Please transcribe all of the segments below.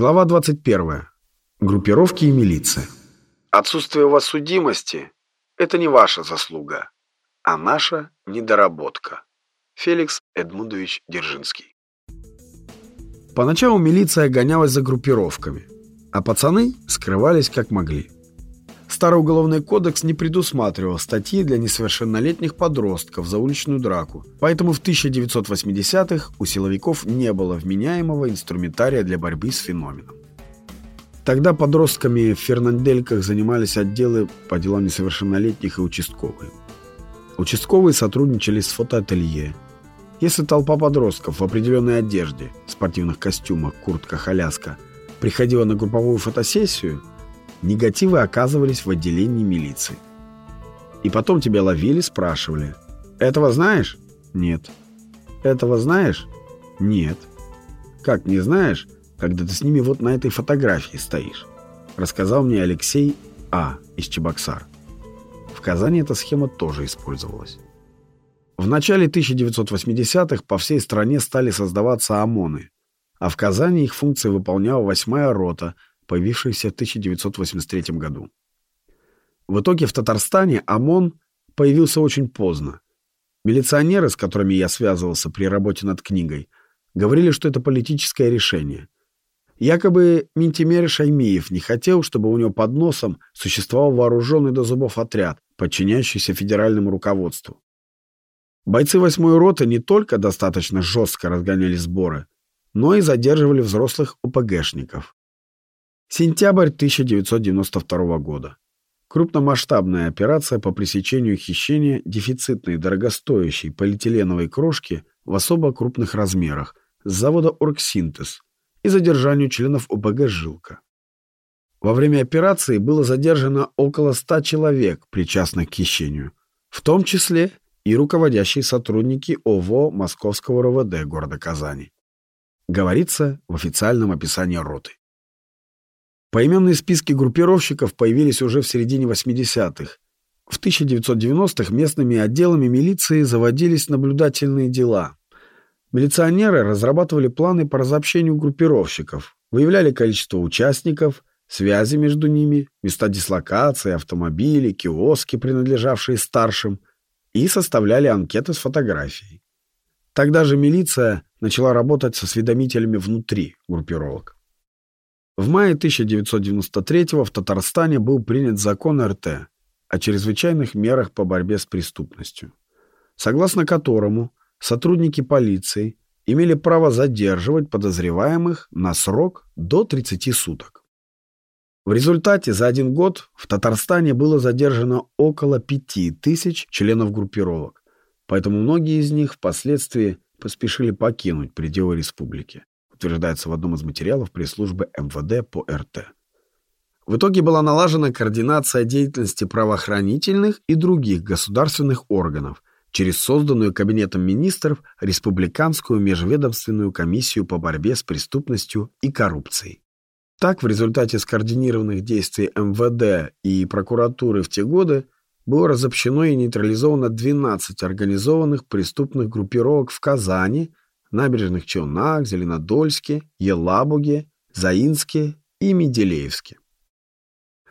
Глава 21. Группировки и милиция. Отсутствие у вас судимости – это не ваша заслуга, а наша недоработка. Феликс Эдмундович Держинский. Поначалу милиция гонялась за группировками, а пацаны скрывались как могли. Старый уголовный кодекс не предусматривал статьи для несовершеннолетних подростков за уличную драку, поэтому в 1980-х у силовиков не было вменяемого инструментария для борьбы с феноменом. Тогда подростками в Фернандельках занимались отделы по делам несовершеннолетних и участковые. Участковые сотрудничали с фотоателье. Если толпа подростков в определенной одежде, спортивных костюмах, куртках, аляска, приходила на групповую фотосессию – негативы оказывались в отделении милиции. И потом тебя ловили, спрашивали. «Этого знаешь?» «Нет». «Этого знаешь?» «Нет». «Как не знаешь, когда ты с ними вот на этой фотографии стоишь?» Рассказал мне Алексей А. из Чебоксар. В Казани эта схема тоже использовалась. В начале 1980-х по всей стране стали создаваться ОМОНы, а в Казани их функции выполняла восьмая рота – появившийся в 1983 году. В итоге в Татарстане ОМОН появился очень поздно. Милиционеры, с которыми я связывался при работе над книгой, говорили, что это политическое решение. Якобы Ментимер Шаймиев не хотел, чтобы у него под носом существовал вооруженный до зубов отряд, подчиняющийся федеральному руководству. Бойцы восьмой роты не только достаточно жестко разгоняли сборы, но и задерживали взрослых ОПГшников. Сентябрь 1992 года. Крупномасштабная операция по пресечению хищения дефицитной дорогостоящей полиэтиленовой крошки в особо крупных размерах с завода «Оргсинтез» и задержанию членов ОПГ «Жилка». Во время операции было задержано около 100 человек, причастных к хищению, в том числе и руководящие сотрудники ОВО Московского РОВД города Казани. Говорится в официальном описании роты. Поименные списки группировщиков появились уже в середине 80-х. В 1990-х местными отделами милиции заводились наблюдательные дела. Милиционеры разрабатывали планы по разобщению группировщиков, выявляли количество участников, связи между ними, места дислокации, автомобили, киоски, принадлежавшие старшим, и составляли анкеты с фотографией. Тогда же милиция начала работать со осведомителями внутри группировок. В мае 1993 в Татарстане был принят закон РТ о чрезвычайных мерах по борьбе с преступностью, согласно которому сотрудники полиции имели право задерживать подозреваемых на срок до 30 суток. В результате за один год в Татарстане было задержано около 5000 членов группировок, поэтому многие из них впоследствии поспешили покинуть пределы республики утверждается в одном из материалов пресс-службы МВД по РТ. В итоге была налажена координация деятельности правоохранительных и других государственных органов через созданную Кабинетом министров Республиканскую межведомственную комиссию по борьбе с преступностью и коррупцией. Так, в результате скоординированных действий МВД и прокуратуры в те годы было разобщено и нейтрализовано 12 организованных преступных группировок в Казани, набережных Челнах, Зеленодольске, Елабуге, Заинске и Менделеевске.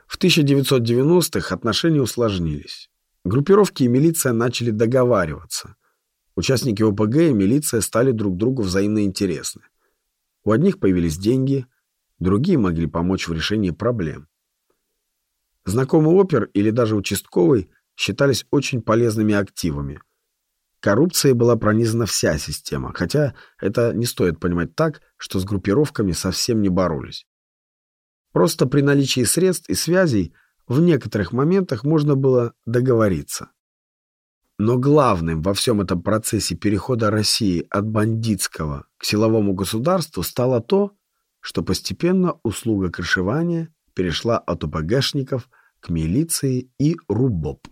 В 1990-х отношения усложнились. Группировки и милиция начали договариваться. Участники ОПГ и милиция стали друг другу взаимно интересны. У одних появились деньги, другие могли помочь в решении проблем. Знакомый опер или даже участковый считались очень полезными активами, Коррупцией была пронизана вся система, хотя это не стоит понимать так, что с группировками совсем не боролись. Просто при наличии средств и связей в некоторых моментах можно было договориться. Но главным во всем этом процессе перехода России от бандитского к силовому государству стало то, что постепенно услуга крышевания перешла от УПГшников к милиции и РУБОП.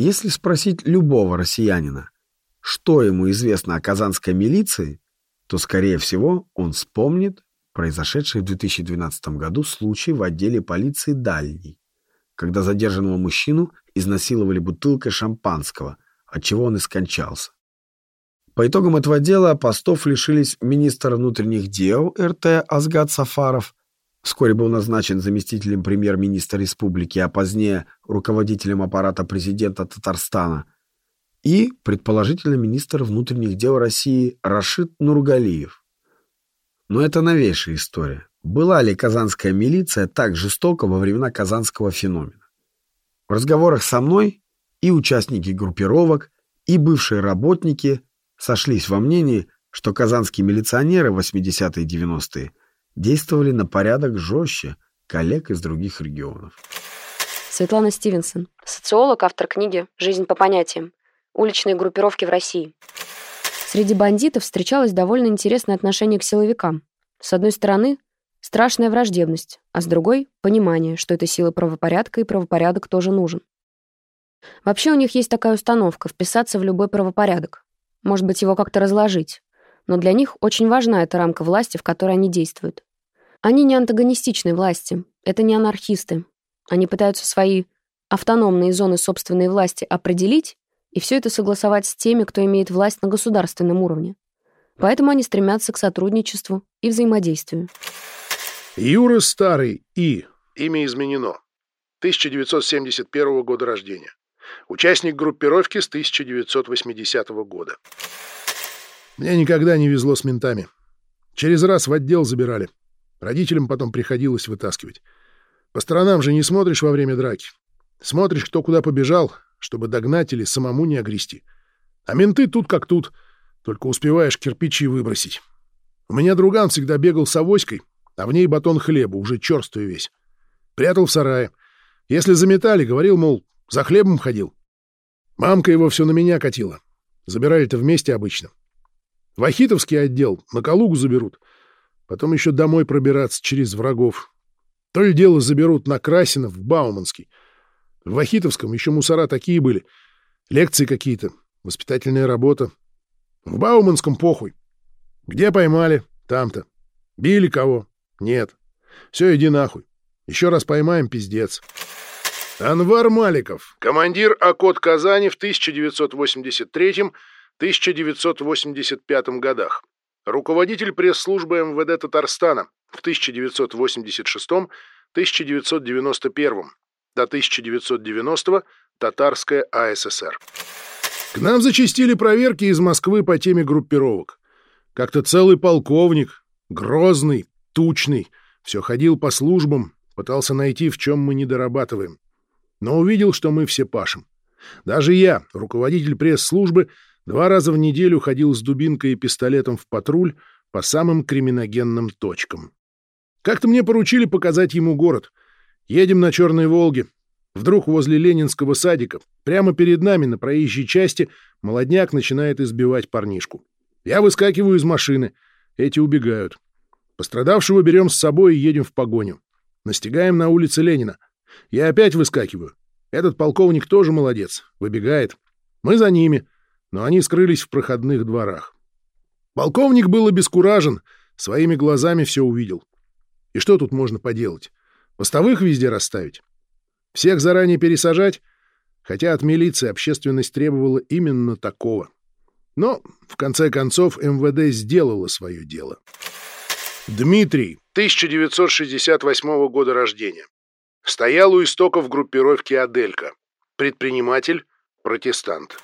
Если спросить любого россиянина, что ему известно о казанской милиции, то, скорее всего, он вспомнит произошедший в 2012 году случай в отделе полиции «Дальний», когда задержанного мужчину изнасиловали бутылкой шампанского, от чего он и скончался. По итогам этого дела постов лишились министр внутренних дел РТ Азгат Сафаров, вскоре был назначен заместителем премьер-министра республики, а позднее руководителем аппарата президента Татарстана, и, предположительно, министр внутренних дел России Рашид Нургалиев. Но это новейшая история. Была ли казанская милиция так жестока во времена казанского феномена? В разговорах со мной и участники группировок, и бывшие работники сошлись во мнении, что казанские милиционеры в 80-е и 90-е действовали на порядок жестче коллег из других регионов. Светлана Стивенсон, социолог, автор книги «Жизнь по понятиям. Уличные группировки в России». Среди бандитов встречалось довольно интересное отношение к силовикам. С одной стороны, страшная враждебность, а с другой — понимание, что это сила правопорядка, и правопорядок тоже нужен. Вообще у них есть такая установка — вписаться в любой правопорядок. Может быть, его как-то разложить. Но для них очень важна эта рамка власти, в которой они действуют. Они не антагонистичны власти, это не анархисты. Они пытаются свои автономные зоны собственной власти определить и все это согласовать с теми, кто имеет власть на государственном уровне. Поэтому они стремятся к сотрудничеству и взаимодействию. Юра Старый И. Имя изменено. 1971 года рождения. Участник группировки с 1980 года. Мне никогда не везло с ментами. Через раз в отдел забирали. Родителям потом приходилось вытаскивать. По сторонам же не смотришь во время драки. Смотришь, кто куда побежал, чтобы догнать или самому не огрести. А менты тут как тут, только успеваешь кирпичи выбросить. У меня друган всегда бегал с авоськой, а в ней батон хлеба, уже черствый весь. Прятал в сарае. Если заметали, говорил, мол, за хлебом ходил. Мамка его все на меня катила. Забирали-то вместе обычно. В Ахитовский отдел на Калугу заберут. Потом еще домой пробираться через врагов. То ли дело заберут на Красинов, в Бауманский. В Ахитовском еще мусора такие были. Лекции какие-то, воспитательная работа. В Бауманском похуй. Где поймали? Там-то. Били кого? Нет. Все, иди нахуй. Еще раз поймаем, пиздец. Анвар Маликов, командир ОКОТ Казани в 1983-1985 годах. Руководитель пресс-службы МВД Татарстана в 1986-1991 до 1990 Татарская АССР. К нам зачастили проверки из Москвы по теме группировок. Как-то целый полковник, грозный, тучный, все ходил по службам, пытался найти, в чем мы не дорабатываем но увидел, что мы все пашем. Даже я, руководитель пресс-службы, два раза в неделю ходил с дубинкой и пистолетом в патруль по самым криминогенным точкам. Как-то мне поручили показать ему город. Едем на Черной Волге. Вдруг возле Ленинского садика, прямо перед нами на проезжей части, молодняк начинает избивать парнишку. Я выскакиваю из машины. Эти убегают. Пострадавшего берем с собой и едем в погоню. Настигаем на улице Ленина — я опять выскакиваю. Этот полковник тоже молодец, выбегает. Мы за ними, но они скрылись в проходных дворах. Полковник был обескуражен, своими глазами все увидел. И что тут можно поделать? Постовых везде расставить? Всех заранее пересажать? Хотя от милиции общественность требовала именно такого. Но, в конце концов, МВД сделало свое дело. Дмитрий, 1968 года рождения. Стоял у истоков группировки «Аделька». Предприниматель, протестант.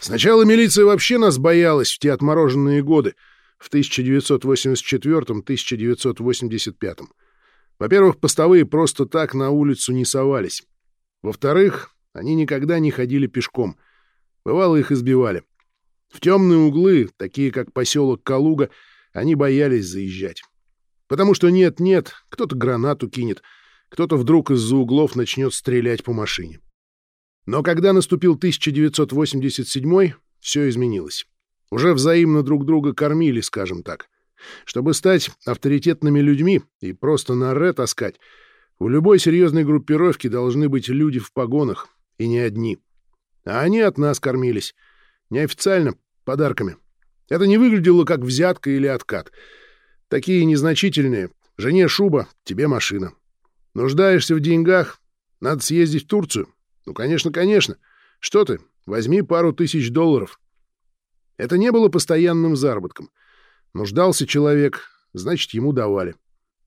Сначала милиция вообще нас боялась в те отмороженные годы, в 1984-1985. Во-первых, постовые просто так на улицу не совались. Во-вторых, они никогда не ходили пешком. Бывало, их избивали. В темные углы, такие как поселок Калуга, они боялись заезжать. Потому что нет-нет, кто-то гранату кинет — кто-то вдруг из-за углов начнет стрелять по машине. Но когда наступил 1987 все изменилось. Уже взаимно друг друга кормили, скажем так. Чтобы стать авторитетными людьми и просто на ре таскать, в любой серьезной группировке должны быть люди в погонах, и не одни. А они от нас кормились. Неофициально, подарками. Это не выглядело как взятка или откат. Такие незначительные. Жене шуба, тебе машина. Нуждаешься в деньгах? Надо съездить в Турцию? Ну, конечно, конечно. Что ты? Возьми пару тысяч долларов. Это не было постоянным заработком. Нуждался человек, значит, ему давали.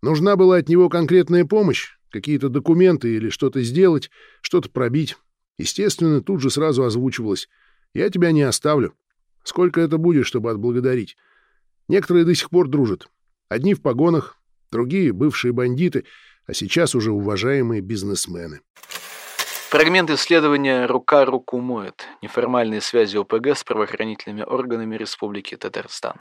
Нужна была от него конкретная помощь, какие-то документы или что-то сделать, что-то пробить. Естественно, тут же сразу озвучивалось. «Я тебя не оставлю. Сколько это будет, чтобы отблагодарить?» Некоторые до сих пор дружат. Одни в погонах, другие — бывшие бандиты, а сейчас уже уважаемые бизнесмены. Фрагмент исследования «Рука руку моет. Неформальные связи ОПГ с правоохранительными органами Республики Татарстан».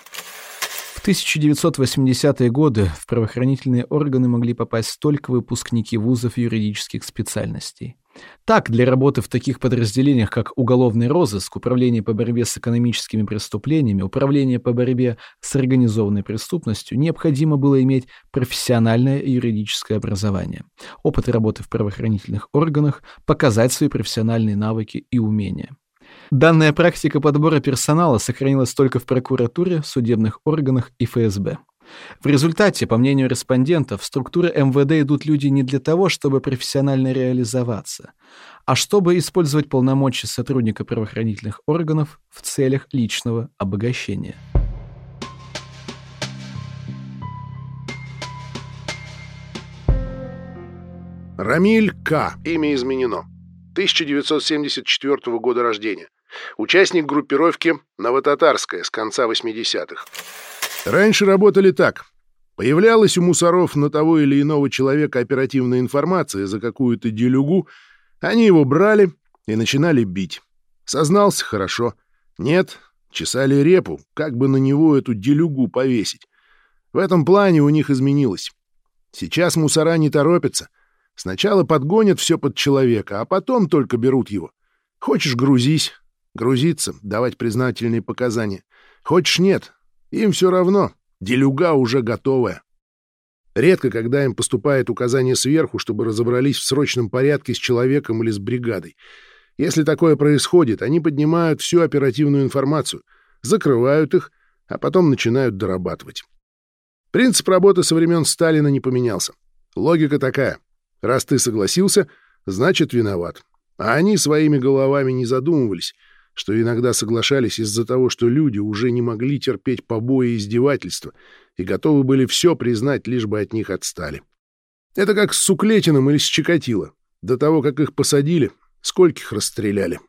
В 1980-е годы в правоохранительные органы могли попасть только выпускники вузов юридических специальностей. Так, для работы в таких подразделениях, как уголовный розыск, управление по борьбе с экономическими преступлениями, управление по борьбе с организованной преступностью, необходимо было иметь профессиональное юридическое образование, опыт работы в правоохранительных органах, показать свои профессиональные навыки и умения. Данная практика подбора персонала сохранилась только в прокуратуре, судебных органах и ФСБ. В результате, по мнению респондентов, в структуры МВД идут люди не для того, чтобы профессионально реализоваться, а чтобы использовать полномочия сотрудника правоохранительных органов в целях личного обогащения. Рамиль К. Имя изменено. 1974 года рождения. Участник группировки «Новотатарская» с конца 80-х. Раньше работали так. Появлялась у мусоров на того или иного человека оперативная информация за какую-то делюгу, они его брали и начинали бить. Сознался хорошо. Нет, чесали репу, как бы на него эту делюгу повесить. В этом плане у них изменилось. Сейчас мусора не торопятся. Сначала подгонят все под человека, а потом только берут его. Хочешь — грузись, грузиться, давать признательные показания. Хочешь — нет, им все равно, делюга уже готовая. Редко, когда им поступает указание сверху, чтобы разобрались в срочном порядке с человеком или с бригадой. Если такое происходит, они поднимают всю оперативную информацию, закрывают их, а потом начинают дорабатывать. Принцип работы со времен Сталина не поменялся. Логика такая. Раз ты согласился, значит виноват. А они своими головами не задумывались — что иногда соглашались из-за того, что люди уже не могли терпеть побои и издевательства и готовы были все признать, лишь бы от них отстали. Это как с Суклетиным или с Чикатило. До того, как их посадили, скольких расстреляли.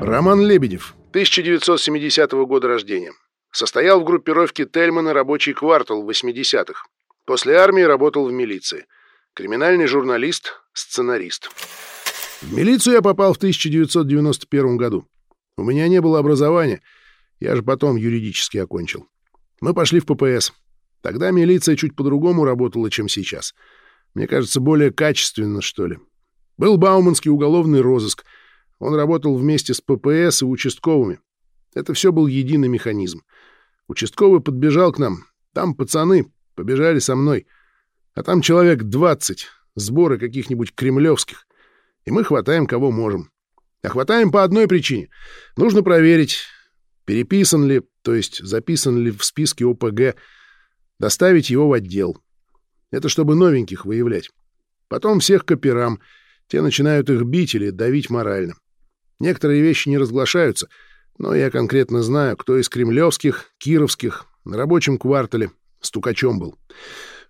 Роман Лебедев, 1970 года рождения. Состоял в группировке Тельмана «Рабочий квартал» в 80-х. После армии работал в милиции. Криминальный журналист, сценарист. В милицию я попал в 1991 году. У меня не было образования, я же потом юридически окончил. Мы пошли в ППС. Тогда милиция чуть по-другому работала, чем сейчас. Мне кажется, более качественно, что ли. Был Бауманский уголовный розыск. Он работал вместе с ППС и участковыми. Это все был единый механизм. Участковый подбежал к нам. Там пацаны, Побежали со мной. А там человек двадцать, сборы каких-нибудь кремлевских. И мы хватаем кого можем. А хватаем по одной причине. Нужно проверить, переписан ли, то есть записан ли в списке ОПГ, доставить его в отдел. Это чтобы новеньких выявлять. Потом всех к операм. Те начинают их бить или давить морально. Некоторые вещи не разглашаются, но я конкретно знаю, кто из кремлевских, кировских, на рабочем квартале, Стукачом был.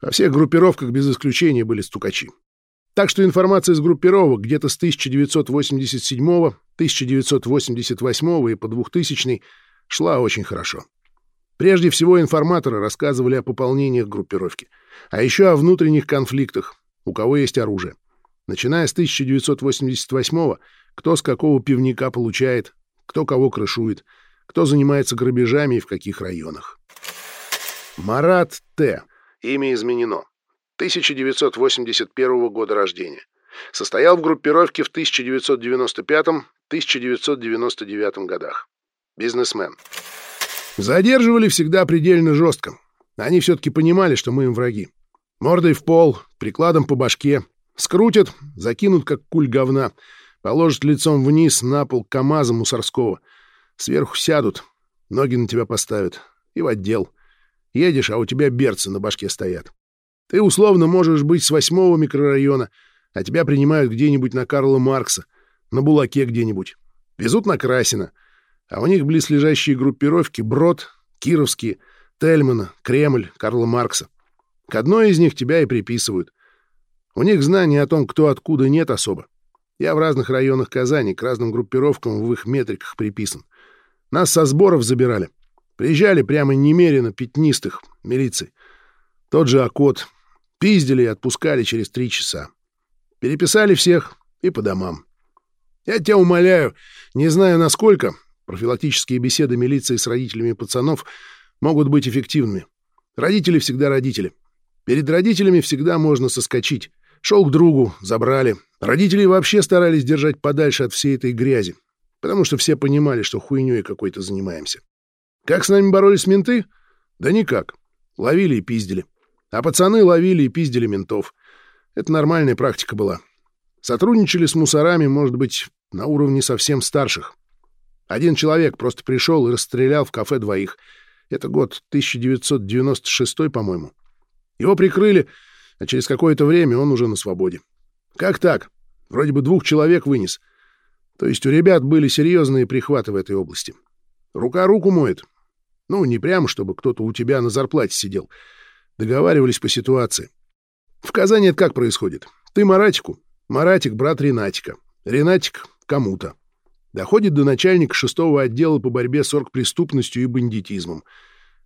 Во всех группировках без исключения были стукачи. Так что информация из группировок где-то с 1987, 1988 и по 2000 шла очень хорошо. Прежде всего информаторы рассказывали о пополнениях группировки, а еще о внутренних конфликтах, у кого есть оружие. Начиная с 1988 кто с какого пивника получает, кто кого крышует, кто занимается грабежами и в каких районах. Марат Т. Имя изменено. 1981 года рождения. Состоял в группировке в 1995-1999 годах. Бизнесмен. Задерживали всегда предельно жестко. Они все-таки понимали, что мы им враги. Мордой в пол, прикладом по башке. Скрутят, закинут, как куль говна. Положат лицом вниз на пол КамАЗа мусорского. Сверху сядут, ноги на тебя поставят. И в отдел. Едешь, а у тебя берцы на башке стоят. Ты условно можешь быть с восьмого микрорайона, а тебя принимают где-нибудь на Карла Маркса, на Булаке где-нибудь. Везут на Красина, а у них близлежащие группировки Брод, Кировские, Тельмана, Кремль, Карла Маркса. К одной из них тебя и приписывают. У них знаний о том, кто откуда, нет особо. Я в разных районах Казани к разным группировкам в их метриках приписан. Нас со сборов забирали. Приезжали прямо немерено пятнистых, милиции. Тот же Акот. Пиздили и отпускали через три часа. Переписали всех и по домам. Я тебя умоляю, не знаю насколько, профилактические беседы милиции с родителями пацанов могут быть эффективными. Родители всегда родители. Перед родителями всегда можно соскочить. Шел к другу, забрали. Родители вообще старались держать подальше от всей этой грязи, потому что все понимали, что хуйней какой-то занимаемся. Как с нами боролись менты? Да никак. Ловили и пиздили. А пацаны ловили и пиздили ментов. Это нормальная практика была. Сотрудничали с мусорами, может быть, на уровне совсем старших. Один человек просто пришел и расстрелял в кафе двоих. Это год 1996, по-моему. Его прикрыли, а через какое-то время он уже на свободе. Как так? Вроде бы двух человек вынес. То есть у ребят были серьезные прихваты в этой области. Рука руку моет. Ну, не прямо, чтобы кто-то у тебя на зарплате сидел. Договаривались по ситуации. В Казани это как происходит? Ты Маратику. Маратик — брат Ренатика. Ренатик — кому-то. Доходит до начальника шестого отдела по борьбе с оргпреступностью и бандитизмом.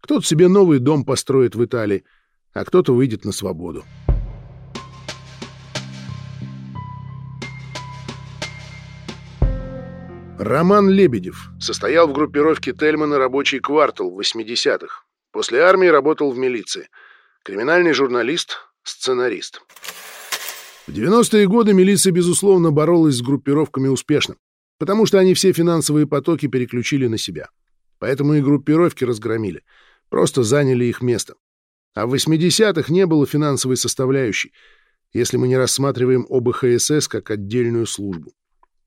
Кто-то себе новый дом построит в Италии, а кто-то выйдет на свободу. Роман Лебедев состоял в группировке Тельмана «Рабочий квартал» в 80-х. После армии работал в милиции. Криминальный журналист, сценарист. В 90-е годы милиция, безусловно, боролась с группировками успешно, потому что они все финансовые потоки переключили на себя. Поэтому и группировки разгромили, просто заняли их место. А в 80-х не было финансовой составляющей, если мы не рассматриваем ОБХСС как отдельную службу.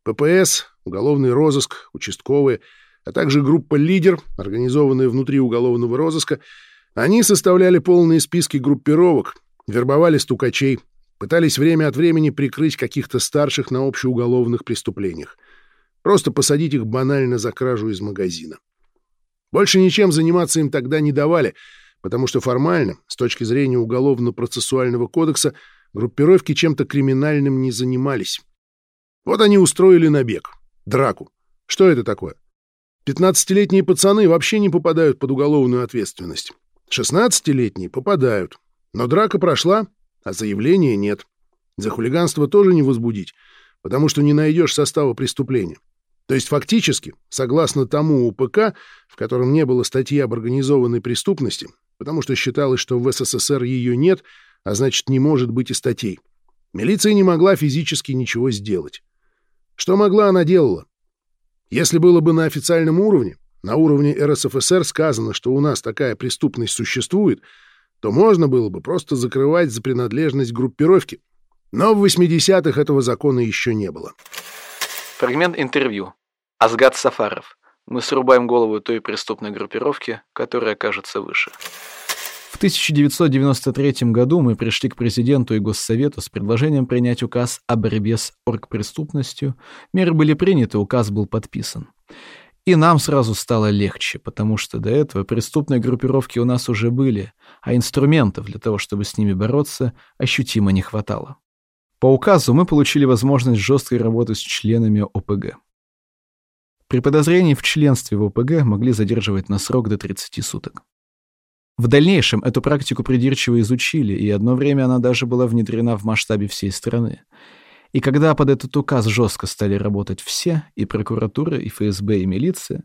ППС, уголовный розыск, участковые, а также группа «Лидер», организованная внутри уголовного розыска, они составляли полные списки группировок, вербовали стукачей, пытались время от времени прикрыть каких-то старших на общеуголовных преступлениях. Просто посадить их банально за кражу из магазина. Больше ничем заниматься им тогда не давали — потому что формально, с точки зрения Уголовно-процессуального кодекса, группировки чем-то криминальным не занимались. Вот они устроили набег, драку. Что это такое? 15-летние пацаны вообще не попадают под уголовную ответственность. 16-летние попадают. Но драка прошла, а заявления нет. За хулиганство тоже не возбудить, потому что не найдешь состава преступления. То есть фактически, согласно тому УПК, в котором не было статьи об организованной преступности, потому что считалось, что в СССР ее нет, а значит, не может быть и статей. Милиция не могла физически ничего сделать. Что могла, она делала. Если было бы на официальном уровне, на уровне РСФСР сказано, что у нас такая преступность существует, то можно было бы просто закрывать за принадлежность группировки. Но в 80-х этого закона еще не было. Фрагмент интервью. Азгат Сафаров. Мы срубаем голову той преступной группировки, которая окажется выше. В 1993 году мы пришли к президенту и Госсовету с предложением принять указ о борьбе с оргпреступностью. Меры были приняты, указ был подписан. И нам сразу стало легче, потому что до этого преступные группировки у нас уже были, а инструментов для того, чтобы с ними бороться, ощутимо не хватало. По указу мы получили возможность жесткой работы с членами ОПГ. При подозрении в членстве в ОПГ могли задерживать на срок до 30 суток. В дальнейшем эту практику придирчиво изучили, и одно время она даже была внедрена в масштабе всей страны. И когда под этот указ жестко стали работать все, и прокуратура, и ФСБ, и милиция,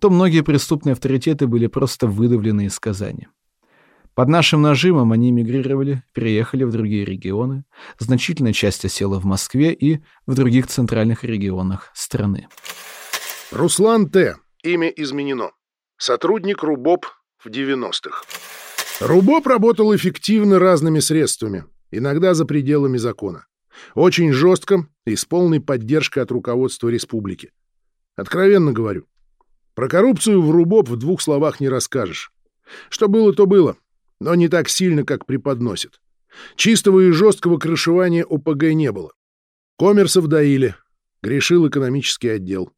то многие преступные авторитеты были просто выдавлены из Казани. Под нашим нажимом они мигрировали, переехали в другие регионы, значительная часть осела в Москве и в других центральных регионах страны. Руслан Т. Имя изменено. Сотрудник РУБОП в 90-х. РУБОП работал эффективно разными средствами, иногда за пределами закона. Очень жестко и с полной поддержкой от руководства республики. Откровенно говорю. Про коррупцию в РУБОП в двух словах не расскажешь. Что было, то было, но не так сильно, как преподносят. Чистого и жесткого крышевания ОПГ не было. Коммерсов доили, грешил экономический отдел.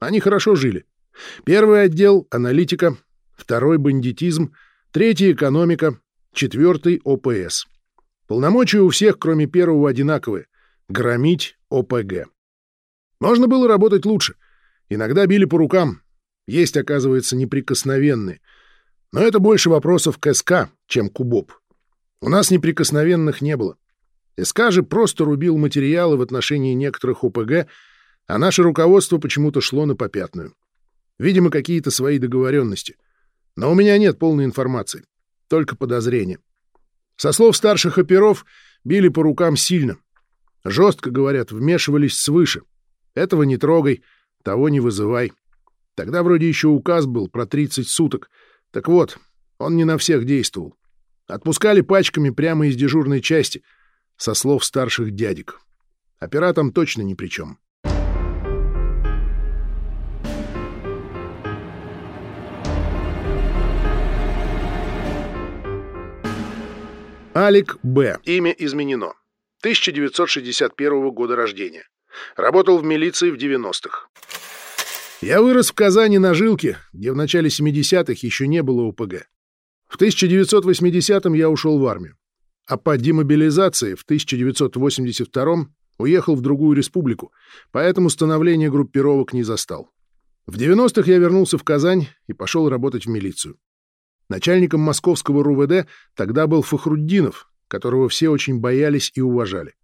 Они хорошо жили. Первый отдел — аналитика, второй — бандитизм, третий — экономика, четвертый — ОПС. Полномочия у всех, кроме первого, одинаковые — громить ОПГ. Можно было работать лучше. Иногда били по рукам. Есть, оказывается, неприкосновенные. Но это больше вопросов к СК, чем к УБОП. У нас неприкосновенных не было. СК же просто рубил материалы в отношении некоторых ОПГ, а наше руководство почему-то шло на попятную. Видимо, какие-то свои договоренности. Но у меня нет полной информации, только подозрения. Со слов старших оперов, били по рукам сильно. Жестко, говорят, вмешивались свыше. Этого не трогай, того не вызывай. Тогда вроде еще указ был про 30 суток. Так вот, он не на всех действовал. Отпускали пачками прямо из дежурной части, со слов старших дядек. Оператам точно ни при чем. Алик Б. Имя изменено. 1961 года рождения. Работал в милиции в 90-х. Я вырос в Казани на Жилке, где в начале 70-х еще не было УПГ. В 1980-м я ушел в армию, а по демобилизации в 1982-м уехал в другую республику, поэтому становление группировок не застал. В 90-х я вернулся в Казань и пошел работать в милицию. Начальником московского РУВД тогда был Фахруддинов, которого все очень боялись и уважали.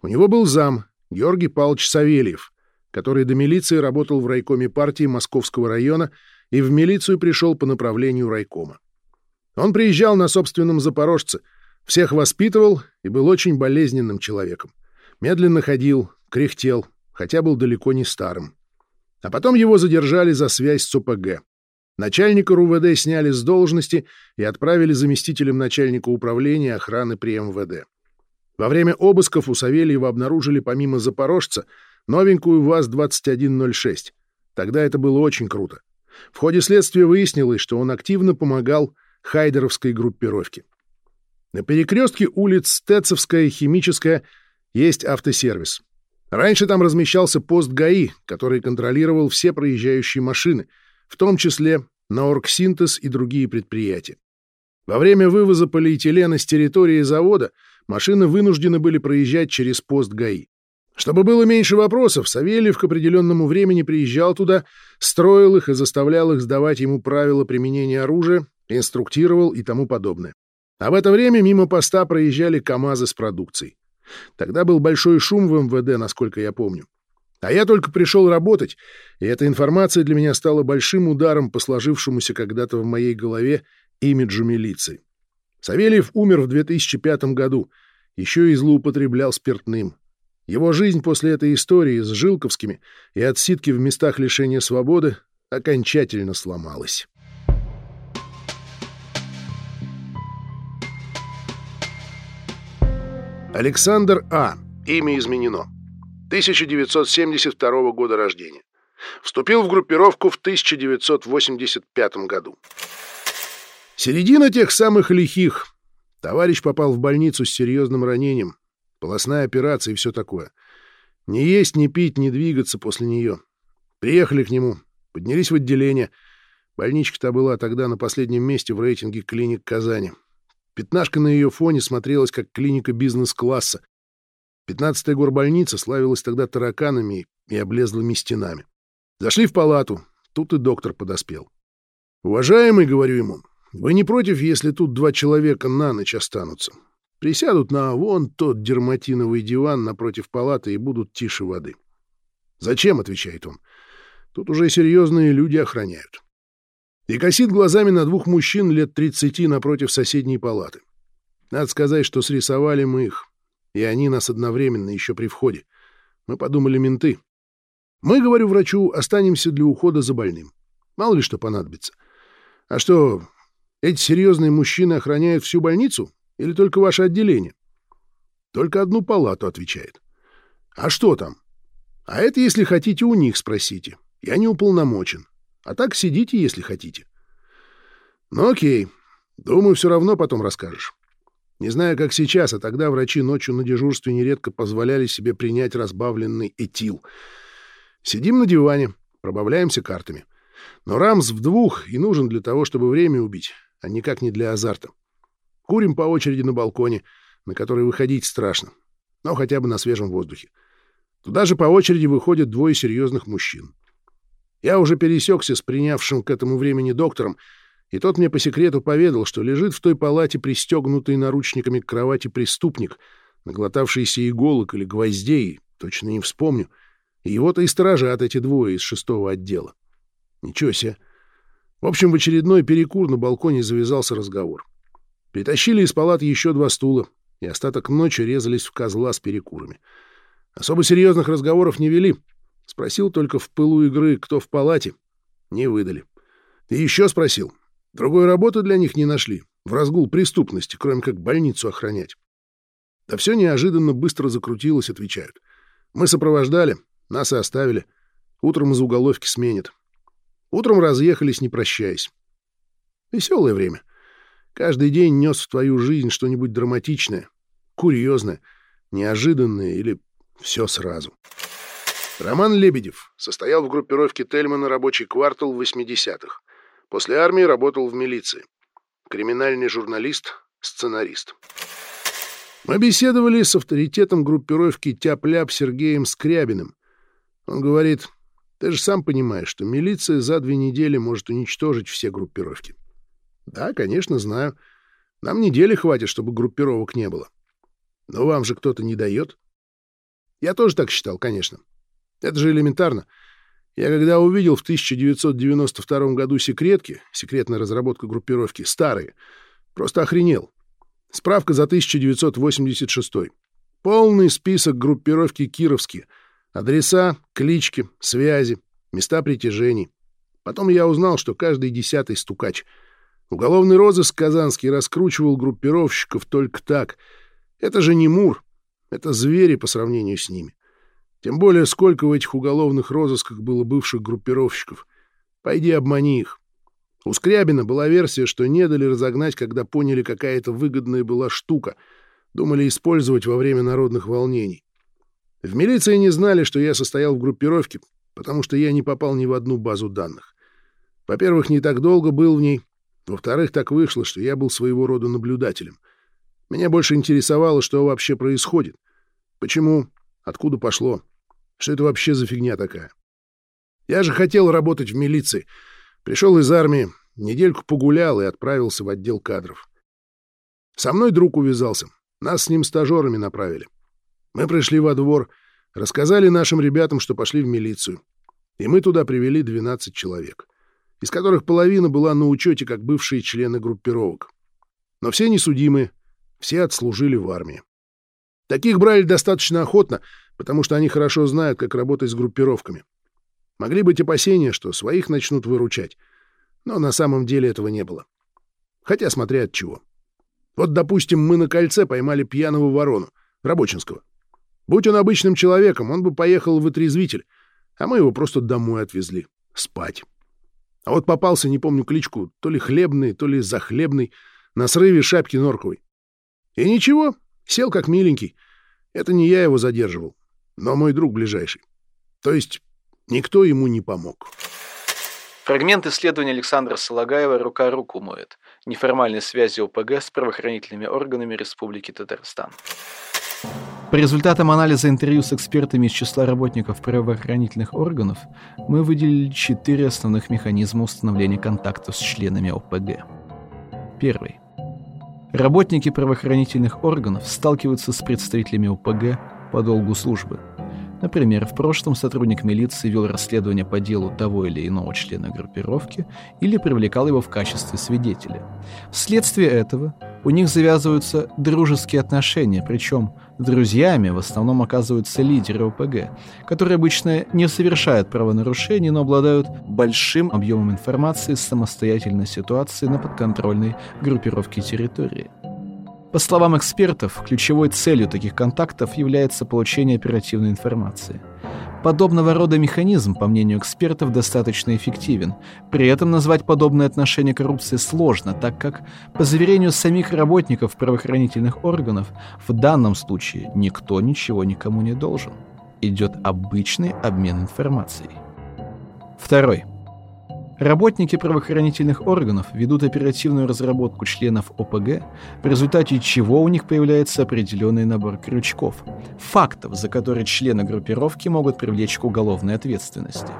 У него был зам, Георгий Павлович Савельев, который до милиции работал в райкоме партии Московского района и в милицию пришел по направлению райкома. Он приезжал на собственном «Запорожце», всех воспитывал и был очень болезненным человеком. Медленно ходил, кряхтел, хотя был далеко не старым. А потом его задержали за связь с ОПГ. Начальника РУВД сняли с должности и отправили заместителем начальника управления охраны при МВД. Во время обысков у Савельева обнаружили помимо «Запорожца» новенькую ВАЗ-2106. Тогда это было очень круто. В ходе следствия выяснилось, что он активно помогал хайдеровской группировки. На перекрестке улиц Стецевская и Химическая есть автосервис. Раньше там размещался пост ГАИ, который контролировал все проезжающие машины, в том числе на Оргсинтез и другие предприятия. Во время вывоза полиэтилена с территории завода машины вынуждены были проезжать через пост ГАИ. Чтобы было меньше вопросов, Савельев к определенному времени приезжал туда, строил их и заставлял их сдавать ему правила применения оружия инструктировал и тому подобное. А в это время мимо поста проезжали КАМАЗы с продукцией. Тогда был большой шум в МВД, насколько я помню. А я только пришел работать, и эта информация для меня стала большим ударом по сложившемуся когда-то в моей голове имиджу милиции. Савельев умер в 2005 году, еще и злоупотреблял спиртным. Его жизнь после этой истории с Жилковскими и отсидки в местах лишения свободы окончательно сломалась. Александр А. Имя изменено. 1972 года рождения. Вступил в группировку в 1985 году. Середина тех самых лихих. Товарищ попал в больницу с серьезным ранением. Полостная операция и все такое. Не есть, не пить, не двигаться после нее. Приехали к нему, поднялись в отделение. Больничка-то была тогда на последнем месте в рейтинге клиник Казани. Пятнашка на ее фоне смотрелась как клиника бизнес-класса. Пятнадцатая горбольница славилась тогда тараканами и облезлыми стенами. Зашли в палату. Тут и доктор подоспел. «Уважаемый, — говорю ему, — вы не против, если тут два человека на ночь останутся? Присядут на вон тот дерматиновый диван напротив палаты и будут тише воды». «Зачем?» — отвечает он. «Тут уже серьезные люди охраняют» и косит глазами на двух мужчин лет тридцати напротив соседней палаты. Надо сказать, что срисовали мы их, и они нас одновременно еще при входе. Мы подумали менты. Мы, говорю врачу, останемся для ухода за больным. Мало ли что понадобится. А что, эти серьезные мужчины охраняют всю больницу или только ваше отделение? Только одну палату, отвечает. А что там? А это, если хотите, у них спросите. Я не уполномочен. А так сидите, если хотите. Ну окей. Думаю, все равно потом расскажешь. Не знаю, как сейчас, а тогда врачи ночью на дежурстве нередко позволяли себе принять разбавленный этил. Сидим на диване, пробавляемся картами. Но Рамс в двух и нужен для того, чтобы время убить, а никак не для азарта. Курим по очереди на балконе, на который выходить страшно, но хотя бы на свежем воздухе. Туда же по очереди выходят двое серьезных мужчин. Я уже пересекся с принявшим к этому времени доктором, и тот мне по секрету поведал, что лежит в той палате пристегнутый наручниками к кровати преступник, наглотавшийся иголок или гвоздей, точно не вспомню. И его-то и сторожат эти двое из шестого отдела. Ничего себе. В общем, в очередной перекур на балконе завязался разговор. Притащили из палаты еще два стула, и остаток ночи резались в козла с перекурами. Особо серьезных разговоров не вели. Спросил только в пылу игры, кто в палате. Не выдали. И еще спросил, Другой работы для них не нашли, в разгул преступности, кроме как больницу охранять. Да все неожиданно быстро закрутилось, отвечают. Мы сопровождали, нас и оставили. Утром из уголовки сменят. Утром разъехались, не прощаясь. Веселое время. Каждый день нес в твою жизнь что-нибудь драматичное, курьезное, неожиданное или все сразу. Роман Лебедев состоял в группировке Тельмана «Рабочий квартал» в 80-х. После армии работал в милиции. Криминальный журналист, сценарист. Мы беседовали с авторитетом группировки «Тяп-ляп» Сергеем Скрябиным. Он говорит, ты же сам понимаешь, что милиция за две недели может уничтожить все группировки. Да, конечно, знаю. Нам недели хватит, чтобы группировок не было. Но вам же кто-то не дает. Я тоже так считал, конечно. Это же элементарно. Я когда увидел в 1992 году секретки, секретная разработка группировки, старые, просто охренел. Справка за 1986. Полный список группировки кировские. Адреса, клички, связи, места притяжений. Потом я узнал, что каждый десятый стукач. Уголовный розыск Казанский раскручивал группировщиков только так. Это же не Мур. Это звери по сравнению с ними. Тем более, сколько в этих уголовных розысках было бывших группировщиков. Пойди обмани их. У Скрябина была версия, что не дали разогнать, когда поняли, какая это выгодная была штука. Думали использовать во время народных волнений. В милиции не знали, что я состоял в группировке, потому что я не попал ни в одну базу данных. Во-первых, не так долго был в ней. Во-вторых, так вышло, что я был своего рода наблюдателем. Меня больше интересовало, что вообще происходит. Почему? Откуда пошло? Что это вообще за фигня такая? Я же хотел работать в милиции. Пришел из армии, недельку погулял и отправился в отдел кадров. Со мной друг увязался. Нас с ним стажерами направили. Мы пришли во двор, рассказали нашим ребятам, что пошли в милицию. И мы туда привели 12 человек, из которых половина была на учете как бывшие члены группировок. Но все несудимые, все отслужили в армии. Таких брали достаточно охотно, потому что они хорошо знают, как работать с группировками. Могли быть опасения, что своих начнут выручать, но на самом деле этого не было. Хотя смотря от чего. Вот, допустим, мы на кольце поймали пьяного ворону, Рабочинского. Будь он обычным человеком, он бы поехал в отрезвитель, а мы его просто домой отвезли. Спать. А вот попался, не помню кличку, то ли хлебный, то ли захлебный, на срыве шапки норковой. И ничего, сел как миленький. Это не я его задерживал но мой друг ближайший. То есть никто ему не помог. Фрагмент исследования Александра Солагаева «Рука руку моет. Неформальные связи ОПГ с правоохранительными органами Республики Татарстан». По результатам анализа интервью с экспертами из числа работников правоохранительных органов мы выделили четыре основных механизма установления контактов с членами ОПГ. Первый. Работники правоохранительных органов сталкиваются с представителями ОПГ по долгу службы – Например, в прошлом сотрудник милиции вел расследование по делу того или иного члена группировки или привлекал его в качестве свидетеля. Вследствие этого у них завязываются дружеские отношения, причем друзьями в основном оказываются лидеры ОПГ, которые обычно не совершают правонарушений, но обладают большим объемом информации с самостоятельной ситуацией на подконтрольной группировке территории. По словам экспертов, ключевой целью таких контактов является получение оперативной информации. Подобного рода механизм, по мнению экспертов, достаточно эффективен. При этом назвать подобное отношение коррупции сложно, так как, по заверению самих работников правоохранительных органов, в данном случае никто ничего никому не должен. Идет обычный обмен информацией. Второй. Работники правоохранительных органов ведут оперативную разработку членов ОПГ, в результате чего у них появляется определенный набор крючков, фактов, за которые члены группировки могут привлечь к уголовной ответственности.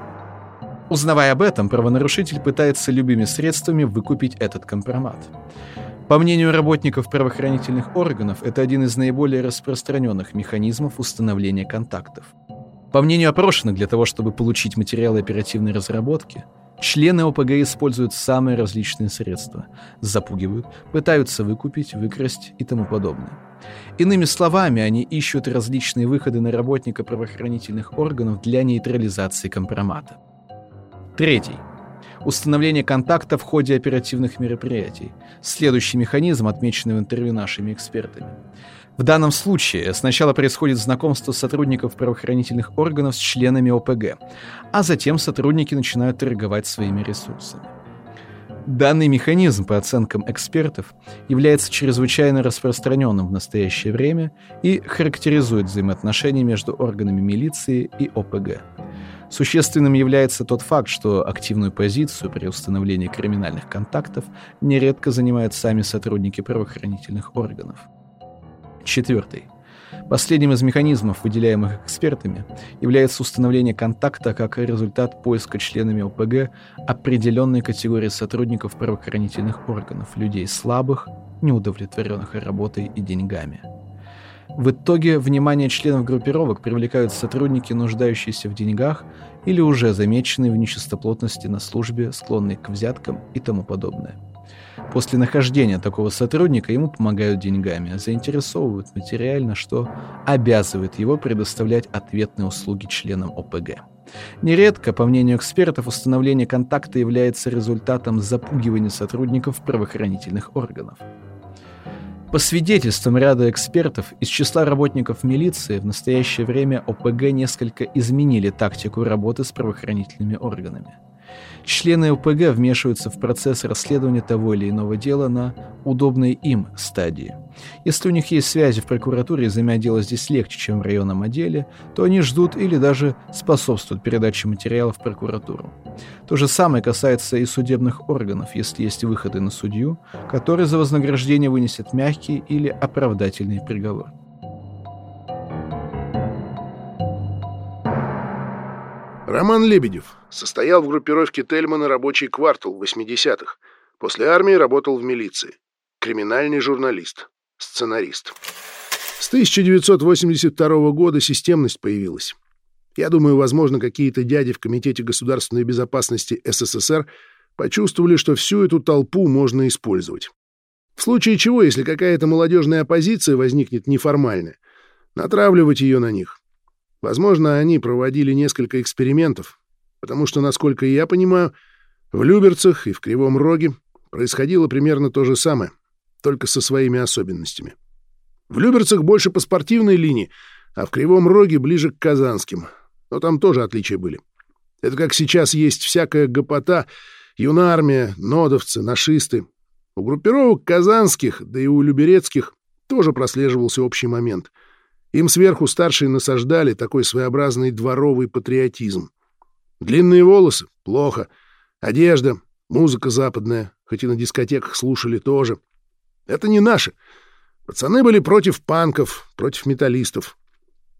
Узнавая об этом, правонарушитель пытается любыми средствами выкупить этот компромат. По мнению работников правоохранительных органов, это один из наиболее распространенных механизмов установления контактов. По мнению опрошенных, для того, чтобы получить материалы оперативной разработки – Члены ОПГ используют самые различные средства. Запугивают, пытаются выкупить, выкрасть и тому подобное. Иными словами, они ищут различные выходы на работника правоохранительных органов для нейтрализации компромата. Третий. Установление контакта в ходе оперативных мероприятий. Следующий механизм, отмеченный в интервью нашими экспертами. В данном случае сначала происходит знакомство сотрудников правоохранительных органов с членами ОПГ, а затем сотрудники начинают торговать своими ресурсами. Данный механизм, по оценкам экспертов, является чрезвычайно распространенным в настоящее время и характеризует взаимоотношения между органами милиции и ОПГ. Существенным является тот факт, что активную позицию при установлении криминальных контактов нередко занимают сами сотрудники правоохранительных органов. Четвертый. Последним из механизмов, выделяемых экспертами, является установление контакта как результат поиска членами ОПГ определенной категории сотрудников правоохранительных органов, людей слабых, неудовлетворенных работой и деньгами. В итоге внимание членов группировок привлекают сотрудники, нуждающиеся в деньгах или уже замеченные в нечистоплотности на службе, склонные к взяткам и тому подобное. После нахождения такого сотрудника ему помогают деньгами, а заинтересовывают материально, что обязывает его предоставлять ответные услуги членам ОПГ. Нередко, по мнению экспертов, установление контакта является результатом запугивания сотрудников правоохранительных органов. По свидетельствам ряда экспертов, из числа работников милиции в настоящее время ОПГ несколько изменили тактику работы с правоохранительными органами. Члены ОПГ вмешиваются в процесс расследования того или иного дела на удобной им стадии. Если у них есть связи в прокуратуре и замять дело здесь легче, чем в районном отделе, то они ждут или даже способствуют передаче материалов в прокуратуру. То же самое касается и судебных органов, если есть выходы на судью, который за вознаграждение вынесет мягкий или оправдательный приговор. Роман Лебедев состоял в группировке Тельмана «Рабочий квартал» в 80-х. После армии работал в милиции. Криминальный журналист. Сценарист. С 1982 года системность появилась. Я думаю, возможно, какие-то дяди в Комитете государственной безопасности СССР почувствовали, что всю эту толпу можно использовать. В случае чего, если какая-то молодежная оппозиция возникнет неформальная, натравливать ее на них. Возможно, они проводили несколько экспериментов, потому что, насколько я понимаю, в Люберцах и в Кривом Роге происходило примерно то же самое, только со своими особенностями. В Люберцах больше по спортивной линии, а в Кривом Роге ближе к казанским. Но там тоже отличия были. Это как сейчас есть всякая гопота, юнармия, нодовцы, нашисты. У группировок казанских, да и у люберецких тоже прослеживался общий момент — им сверху старшие насаждали такой своеобразный дворовый патриотизм. Длинные волосы — плохо. Одежда, музыка западная, хоть и на дискотеках слушали тоже. Это не наши. Пацаны были против панков, против металлистов.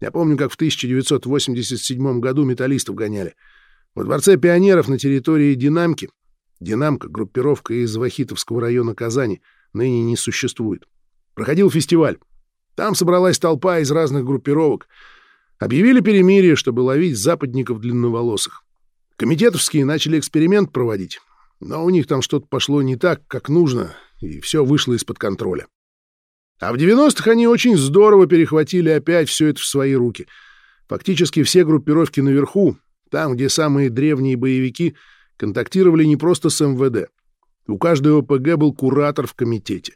Я помню, как в 1987 году металлистов гоняли. Во Дворце пионеров на территории Динамки, Динамка — группировка из Вахитовского района Казани, ныне не существует. Проходил фестиваль. Там собралась толпа из разных группировок. Объявили перемирие, чтобы ловить западников длинноволосых. Комитетовские начали эксперимент проводить, но у них там что-то пошло не так, как нужно, и все вышло из-под контроля. А в 90-х они очень здорово перехватили опять все это в свои руки. Фактически все группировки наверху, там, где самые древние боевики, контактировали не просто с МВД. У каждого ОПГ был куратор в комитете.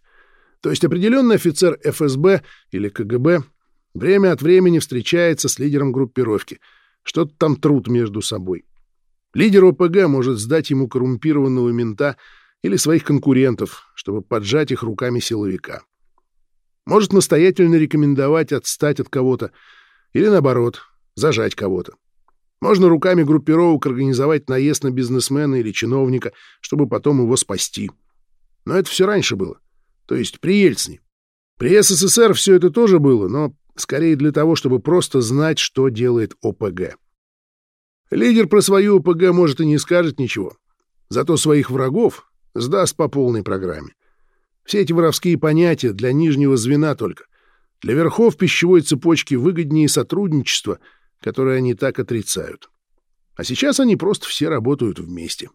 То есть определенный офицер ФСБ или КГБ время от времени встречается с лидером группировки, Что-то там труд между собой. Лидер ОПГ может сдать ему коррумпированного мента или своих конкурентов, чтобы поджать их руками силовика. Может настоятельно рекомендовать отстать от кого-то или, наоборот, зажать кого-то. Можно руками группировок организовать наезд на бизнесмена или чиновника, чтобы потом его спасти. Но это все раньше было. То есть при Ельцине. При СССР все это тоже было, но скорее для того, чтобы просто знать, что делает ОПГ. Лидер про свою ОПГ может и не скажет ничего. Зато своих врагов сдаст по полной программе. Все эти воровские понятия для нижнего звена только. Для верхов пищевой цепочки выгоднее сотрудничество, которое они так отрицают. А сейчас они просто все работают вместе.